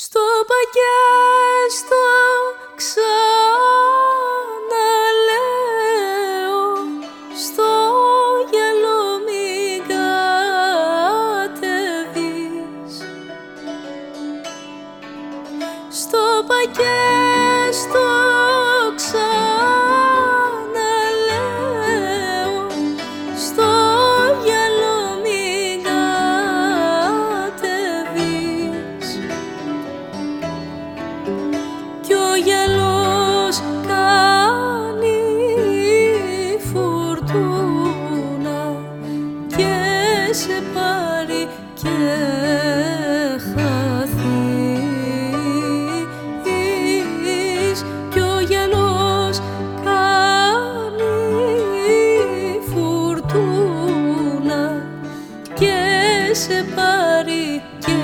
Στο πακέστο ξαναλέω Στο γυαλό μην κατεβείς. Στο πακέστο γελός κάνει φουρτούνα και σε πάρει και χαθείς. Και ο γελός κάνει φουρτούνα και σε πάρει και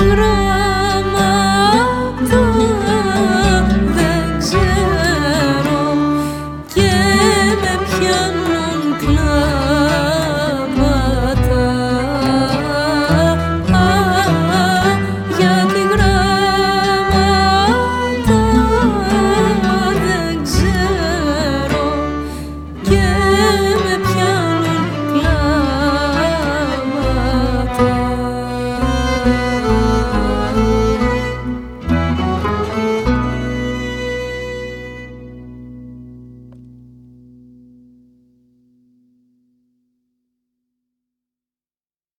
bir